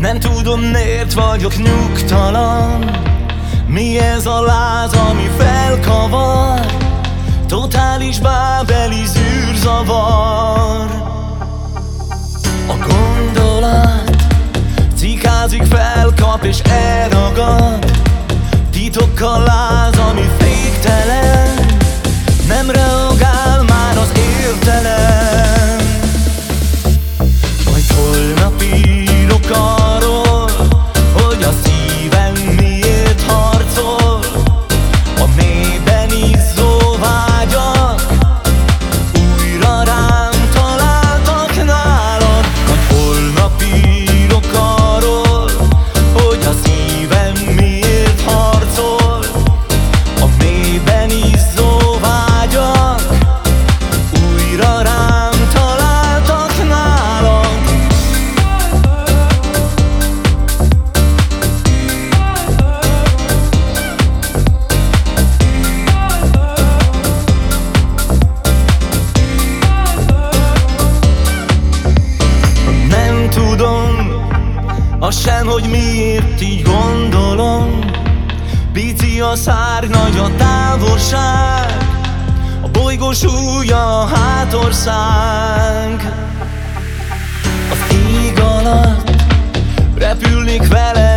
Nem tudom miért vagyok nyugtalan. Mi ez a láz, ami felkavar? Totális bábeli zűrzavar. A gondolat Cikázik, felkap és elragad. Titokkal az sem, hogy miért így gondolom. Pici a szár, nagy a távolság. A bolygó súlya a hátország. Az ég alatt repülnék vele